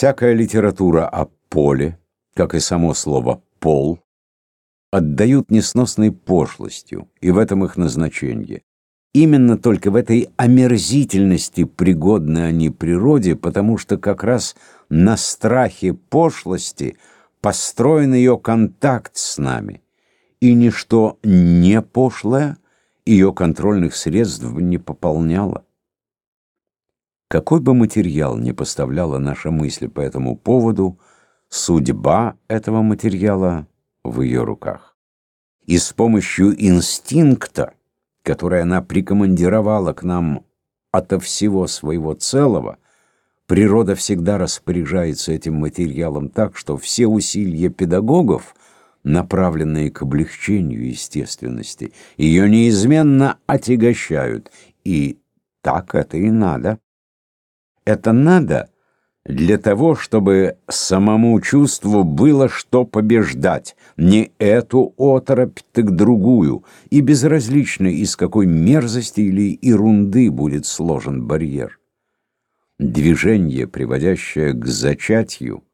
Всякая литература о поле, как и само слово «пол», отдают несносной пошлостью, и в этом их назначение. Именно только в этой омерзительности пригодны они природе, потому что как раз на страхе пошлости построен ее контакт с нами, и ничто не пошлое ее контрольных средств не пополняло. Какой бы материал ни поставляла наша мысль по этому поводу, судьба этого материала в ее руках. И с помощью инстинкта, который она прикомандировала к нам ото всего своего целого, природа всегда распоряжается этим материалом так, что все усилия педагогов, направленные к облегчению естественности, ее неизменно отягощают, и так это и надо. Это надо для того, чтобы самому чувству было что побеждать, не эту оторопь, так другую, и безразлично, из какой мерзости или ерунды будет сложен барьер. Движение, приводящее к зачатию,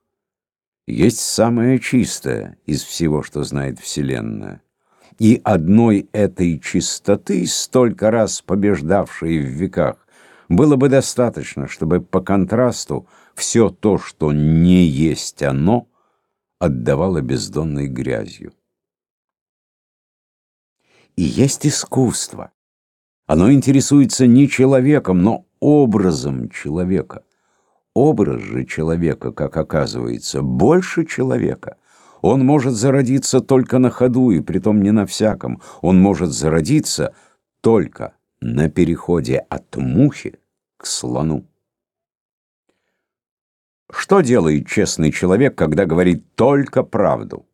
есть самое чистое из всего, что знает Вселенная. И одной этой чистоты, столько раз побеждавшей в веках, было бы достаточно, чтобы по контрасту все то, что не есть оно, отдавало бездонной грязью. И есть искусство. Оно интересуется не человеком, но образом человека. Образ же человека, как оказывается, больше человека. Он может зародиться только на ходу, и притом не на всяком. Он может зародиться только на переходе от мухи к слону. Что делает честный человек, когда говорит только правду?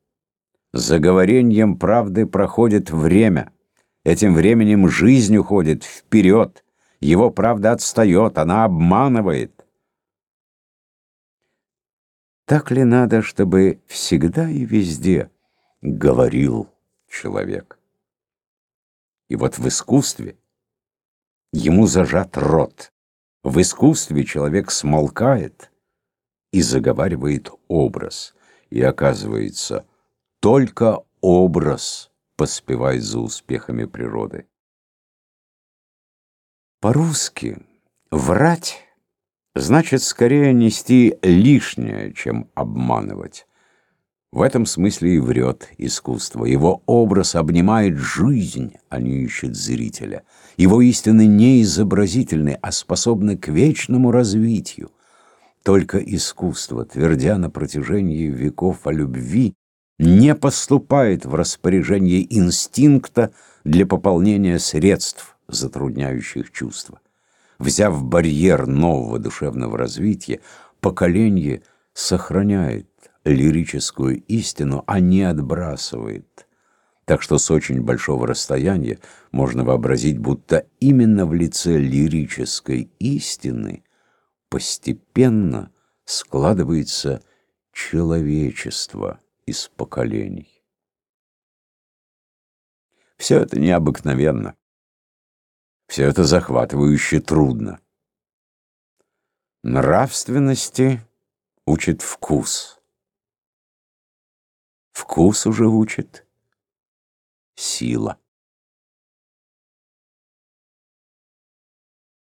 За говорением правды проходит время. Этим временем жизнь уходит вперед. Его правда отстает, она обманывает. Так ли надо, чтобы всегда и везде говорил человек? И вот в искусстве ему зажат рот. В искусстве человек смолкает и заговаривает образ. И оказывается, только образ поспевает за успехами природы. По-русски врать значит скорее нести лишнее, чем обманывать. В этом смысле и врет искусство. Его образ обнимает жизнь, а не ищет зрителя. Его истины не изобразительны, а способны к вечному развитию. Только искусство, твердя на протяжении веков о любви, не поступает в распоряжение инстинкта для пополнения средств, затрудняющих чувства. Взяв барьер нового душевного развития, поколение сохраняет лирическую истину, а не отбрасывает. Так что с очень большого расстояния можно вообразить, будто именно в лице лирической истины постепенно складывается человечество из поколений. Все это необыкновенно. Все это захватывающе трудно. Нравственности учит вкус. Вкус уже учит сила.